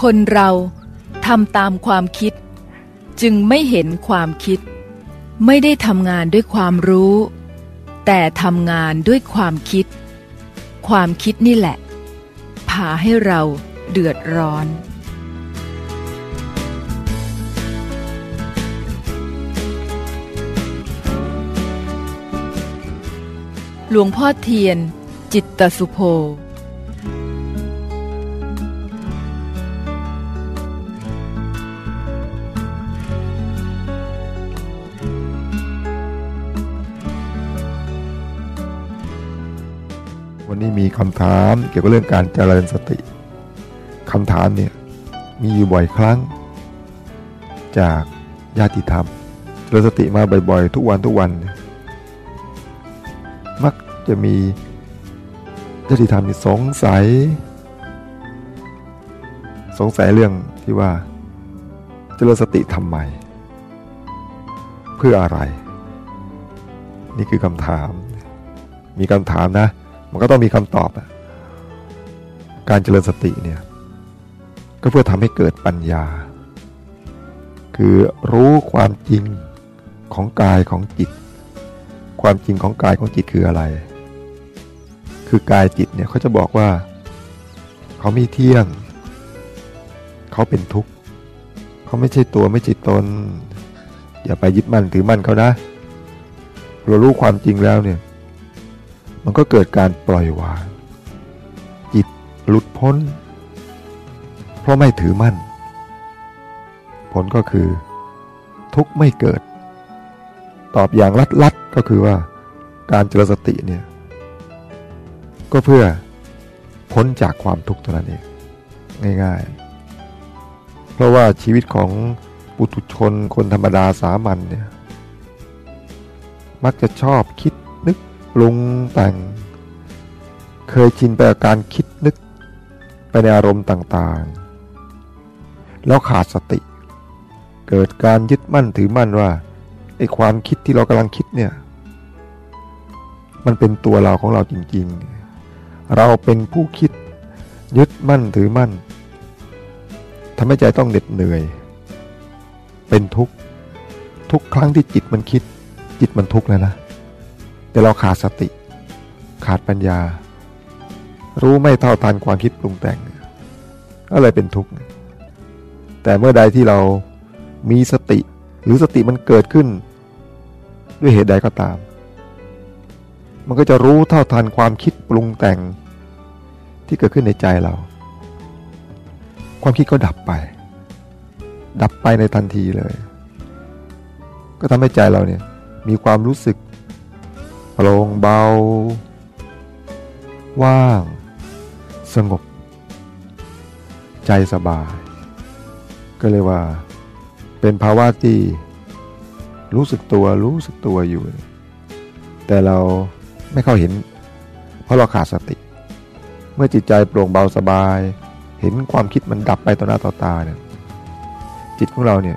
คนเราทำตามความคิด จึงไม่เห็นความคิด ไม่ได้ทำงานด้วยความรู้ แต่ทำงานด้วยความคิด ความคิดนี่แหละ พาให้เราเดือดร้อนหลวงพ่อเทียน จิตตสุโภ วันนี้มีคำถามเกี่ยวกับเรื่องการเจริญสติคำถามเนี่ยมีอยู่บ่อยครั้ง จากญาติธรรมเจริญสติมาบ่อยๆ ทุกวันทุกวัน มักจะมีญาติธรรมสงสัย สงสัยเรื่องที่ว่าเจริญสติทำไม เพื่ออะไร นี่คือคำถาม มีคำถามนะ มันก็ต้องมีคำตอบอะการเจริญสติเนี่ยก็เพื่อทำให้เกิดปัญญา คือรู้ความจริงของกายของจิต ความจริงของกายของจิตคืออะไร คือกายจิตเนี่ยเขาจะบอกว่า เขาไม่เที่ยง เขาเป็นทุกข์เขาไม่ใช่ตัวไม่ใช่ตน อย่าไปยึดมั่นถือมั่นเขานะเรารู้ความจริงแล้วเนี่ย มันก็เกิดการปล่อยวาง จิตหลุดพ้น เพราะไม่ถือมั่น ผลก็คือ ทุกข์ไม่เกิด ตอบอย่างลัดๆก็คือว่าการเจริญสติเนี่ยก็เพื่อพ้นจากความทุกข์เท่านั้นเองง่ายๆ เพราะว่าชีวิตของปุถุชนคนธรรมดาสามัญเนี่ยมักจะชอบคิด ปรุงแต่ง เคยชินไปกับการคิดนึกไปในอารมณ์ต่างๆ แล้วขาดสติ เกิดการยึดมั่นถือมั่นว่าไอ้ความคิดที่เรากำลังคิดเนี่ย มันเป็นตัวเราของเราจริง ๆ เราเป็นผู้คิดยึดมั่นถือมั่นทำให้ใจต้องเหน็ดเหนื่อย เป็นทุกข์ ทุกครั้งที่จิตมันคิด จิตมันทุกข์แล้วนะ แต่เราขาดสติ ขาดปัญญา รู้ไม่เท่าทันความคิดปรุงแต่งก็เลยเป็นทุกข์แต่เมื่อใดที่เรามีสติ หรือสติมันเกิดขึ้น ด้วยเหตุใดก็ตาม มันก็จะรู้เท่าทันความคิดปรุงแต่ง ที่เกิดขึ้นในใจเรา ความคิดก็ดับไป ดับไปในทันทีเลย ก็ทำให้ใจเราเนี่ยมีความรู้สึก โปร่งเบา ว่าง สงบ ใจสบาย ก็เลยว่า เป็นภาวะที่รู้สึกตัวรู้สึกตัวอยู่ แต่เราไม่เข้าเห็น เพราะเราขาดสติ เมื่อจิตใจโปร่งเบาสบาย เห็นความคิดมันดับไปต่อหน้าต่อตาเนี่ยจิตของเราเนี่ย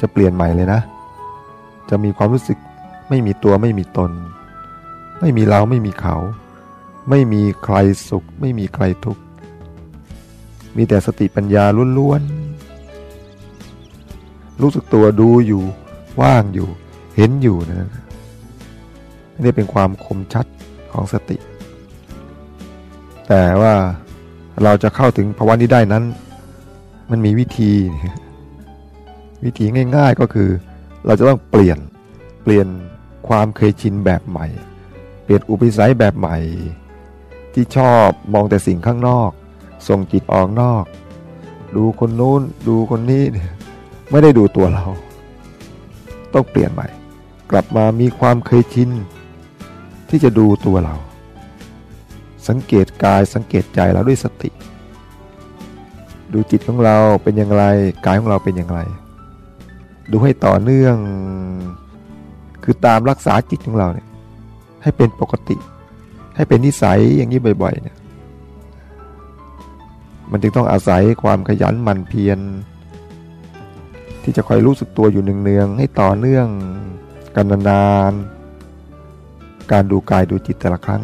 จะเปลี่ยนใหม่เลยนะ จะมีความรู้สึกไม่มีตัวไม่มีตน ไม่มีเราไม่มีเขา ไม่มีใครสุข ไม่มีใครทุกข์ มีแต่สติปัญญาล้วนๆ รู้สึกตัวดูอยู่ ว่างอยู่ เห็นอยู่นะนี่เป็นความคมชัดของสติ แต่ว่าเราจะเข้าถึงภาวะนี้ได้นั้น มันมีวิธี วิธีง่าย ๆก็คือ เราจะต้องเปลี่ยนเปลี่ยนความเคยชินแบบใหม่ ลี่ยนอุปนิสัยแบบใหม่ ที่ชอบมองแต่สิ่งข้างนอก ส่งจิตออกนอก ดูคนนู้นดูคนนี้เนี่ยไม่ได้ดูตัวเรา ต้องเปลี่ยนใหม่ กลับมามีความเคยชินที่จะดูตัวเรา สังเกตกายสังเกตใจเราด้วยสติ ดูจิตของเราเป็นอย่างไรกายของเราเป็นอย่างไร ดูให้ต่อเนื่อง คือตามรักษาจิตของเราเนี่ย ให้เป็นปกติ ให้เป็นนิสัยอย่างนี้บ่อยๆเนี่ยมันจึงต้องอาศัยความขยันหมั่นเพียรที่จะคอยรู้สึกตัวอยู่เนืองๆให้ต่อเนื่องกันนานๆการดูกายดูจิตแต่ละครั้ง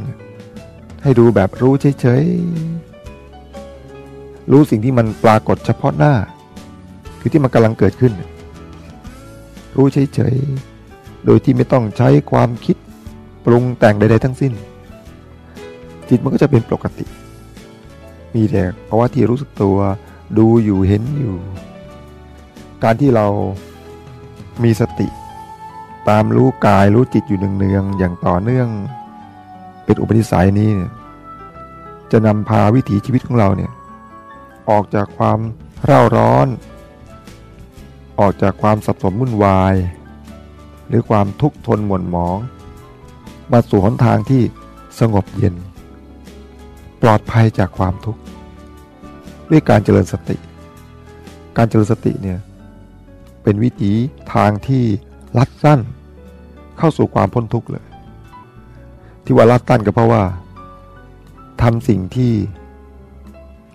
ให้ดูแบบรู้เฉยๆรู้สิ่งที่มันปรากฏเฉพาะหน้า คือที่มันกำลังเกิดขึ้น รู้เฉยๆโดยที่ไม่ต้องใช้ความคิด ปรุงแต่งใดๆทั้งสิ้น จิตมันก็จะเป็นปกติ มีแต่เพราะว่าที่รู้สึกตัวดูอยู่เห็นอยู่ การที่เรามีสติ ตามรู้กายรู้จิตอยู่เนืองๆอย่างต่อเนื่อง เป็นอุปนิสัยนี้เนี่ยจะนำพาวิถีชีวิตของเราเนี่ยออกจากความเร่าร้อน ออกจากความสับสนวุ่นวาย หรือความทุกข์ทนหม่นหมอง มาสู่หนทางที่สงบเย็น ปลอดภัยจากความทุกข์ ด้วยการเจริญสติ การเจริญสติเนี่ยเป็นวิถีทางที่ลัดสั้น เข้าสู่ความพ้นทุกข์เลย ที่ว่าลัดสั้นก็เพราะว่าทำสิ่งที่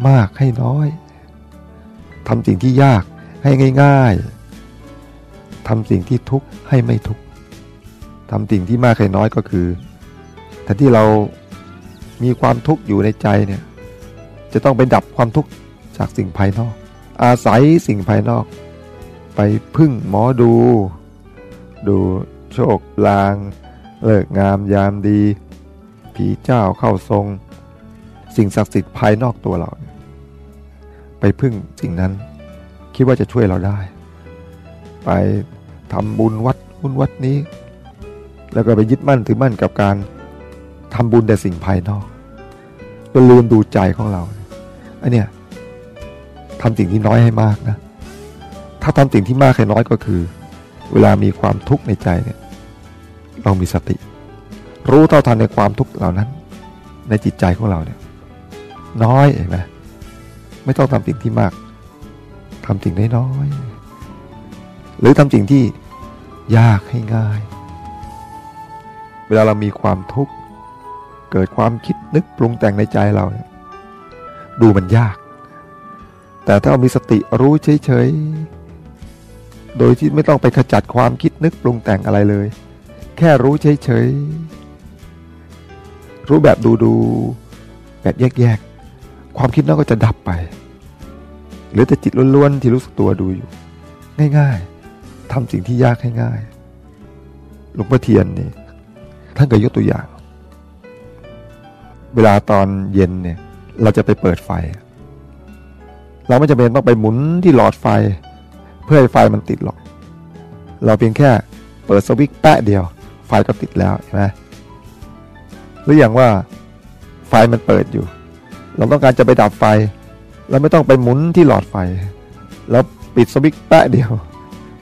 มากให้น้อยทำสิ่งที่ยากให้ง่าย ๆทำสิ่งที่ทุกข์ให้ไม่ทุกข์ ทำสิ่งที่มากให้น้อยก็คือแต่ที่เรามีความทุกข์อยู่ในใจเนี่ยจะต้องไปดับความทุกข์จากสิ่งภายนอก อาศัยสิ่งภายนอก ไปพึ่งหมอดู ดูโชคลาง เลิกงามยามดี ผีเจ้าเข้าทรง สิ่งศักดิ์สิทธิ์ภายนอกตัวเรา ไปพึ่งสิ่งนั้น คิดว่าจะช่วยเราได้ ไปทำบุญวัดบุญวัดนี้ แล้วก็ไปยึดมั่นถือมั่นกับการทำบุญแต่สิ่งภายนอกจนลืมดูใจของเราอันเนี้ยทำสิ่งที่น้อยให้มากนะ ถ้าทำสิ่งที่มากให้น้อยก็คือ เวลามีความทุกข์ในใจเนี่ย เรามีสติ รู้เท่าทันในความทุกข์เหล่านั้น ในจิตใจของเราเนี่ย น้อยเห็นไหมไม่ต้องทำสิ่งที่มากทำสิ่งน้อยๆหรือทำสิ่งที่ยากให้ง่าย วลาเรามีความทุกข์เกิดความคิดนึกปรุงแต่งในใจเราเนี่ยดูมันยาก แต่ถ้าเรามีสติรู้เฉยๆ โดยที่ไม่ต้องไปขจัดความคิดนึกปรุงแต่งอะไรเลย แค่รู้เฉยๆ รู้แบบดูๆ แบบแยกๆ ความคิดนั้นก็จะดับไป หรือแต่จิตล้วนๆ ที่รู้สึกตัวดูอยู่ ง่ายๆทำสิ่งที่ยากให้ง่ายหลวงพ่อเทียนนี่ ท่านก็ยกตัวอย่าง เวลาตอนเย็นเนี่ย เราจะไปเปิดไฟ เราไม่จำเป็นต้องไปหมุนที่หลอดไฟ เพื่อให้ไฟมันติดหรอก เราเพียงแค่เปิดสวิตช์แปะเดียว ไฟก็ติดแล้วใช่ไหมหรืออย่างว่าไฟมันเปิดอยู่ เราต้องการจะไปดับไฟ เราไม่ต้องไปหมุนที่หลอดไฟ แล้วปิดสวิตช์แปะเดียว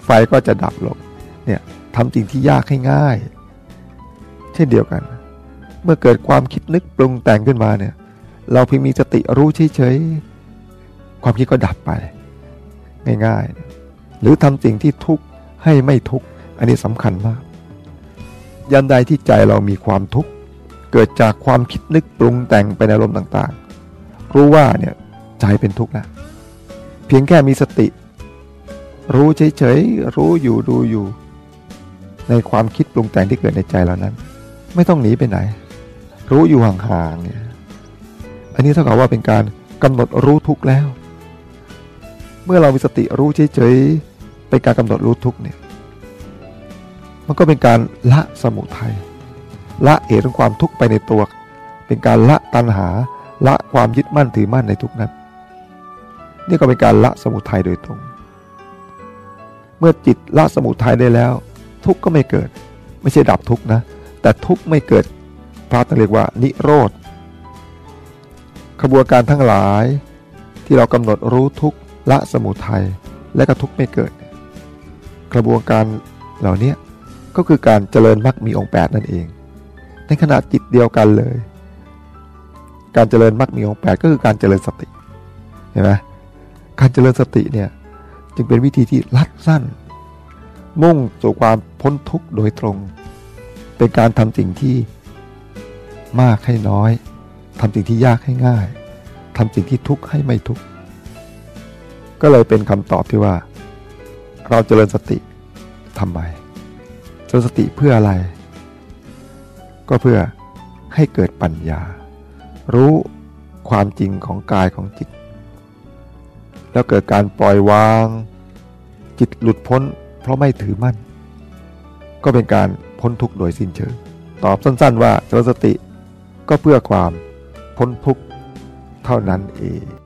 ไฟก็จะดับลงเนี่ยทำสิ่งที่ยากให้ง่าย ช่นเดียวกัน เมื่อเกิดความคิดนึกปรุงแต่งขึ้นมาเนี่ย เราเพียงมีสติรู้เฉยๆความคิดก็ดับไป ง่ายๆ หรือทำสิ่งที่ทุกข์ให้ไม่ทุกข์อันนี้สำคัญมาก ยันใดที่ใจเรามีความทุกข์เกิดจากความคิดนึกปรุงแต่งไปในอารมณ์ต่างๆ รู้ว่าเนี่ยใจเป็นทุกข์แล้วเพียงแค่มีสติ รู้เฉยๆรู้อยู่ดูอยู่ ในความคิดปรุงแต่งที่เกิดในใจเรานั้น ไม่ต้องหนีไปไหน รู้อยู่ห่างๆเนี่ยอันนี้เท่ากับว่าเป็นการกำหนดรู้ทุกแล้ว เมื่อเรามีสติรู้เฉยๆเป็นการกำหนดรู้ทุกเนี่ยมันก็เป็นการละสมุทัยละเหตุของความทุกข์ไปในตัว เป็นการละตัณหาละความยึดมั่นถือมั่นในทุกนั้น นี่ก็เป็นการละสมุทัยโดยตรง เมื่อจิตละสมุทัยได้แล้ว ทุกข์ก็ไม่เกิด ไม่ใช่ดับทุกข์นะ แต่ทุกข์ไม่เกิดพระท่านเรียกว่านิโรธขบวนการทั้งหลายที่เรากำหนดรู้ทุกละสมุทัยและก็ทุกไม่เกิด กระบวนการเหล่านี้ก็คือการเจริญมรรคมีองค์แปดนั่นเอง ในขณะจิตเดียวกันเลย การเจริญมรรคมีองค์แปดก็คือการเจริญสติเห็นไหมการเจริญสติเนี่ยจึงเป็นวิธีที่ลัดสั้น มุ่งสู่ความพ้นทุกข์โดยตรง เป็นการทำสิ่งที่มากให้น้อยทำสิ่งที่ยากให้ง่ายทำสิ่งที่ทุกข์ให้ไม่ทุกข์ก็เลยเป็นคำตอบที่ว่า เราเจริญสติทำไมเจริญสติเพื่ออะไร ก็เพื่อให้เกิดปัญญา รู้ความจริงของกายของจิต แล้วเกิดการปล่อยวาง จิตหลุดพ้น เพราะไม่ถือมั่น ก็เป็นการ พ้นทุกข์โดยสิ้นเชิง ตอบสั้นๆ ว่าเจริญสติก็เพื่อความพ้นทุกข์เท่านั้นเอง